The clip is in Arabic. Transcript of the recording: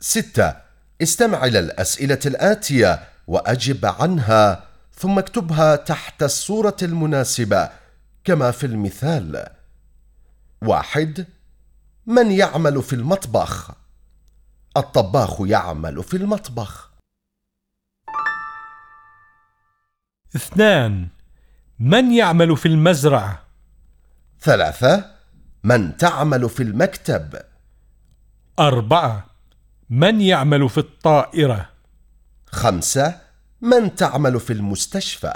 ستة. استمع إلى الأسئلة الآتية وأجب عنها ثم اكتبها تحت الصورة المناسبة كما في المثال. واحد. من يعمل في المطبخ؟ الطباخ يعمل في المطبخ. اثنان. من يعمل في المزرعة؟ ثلاثة. من تعمل في المكتب؟ أربعة. من يعمل في الطائرة؟ خمسة من تعمل في المستشفى؟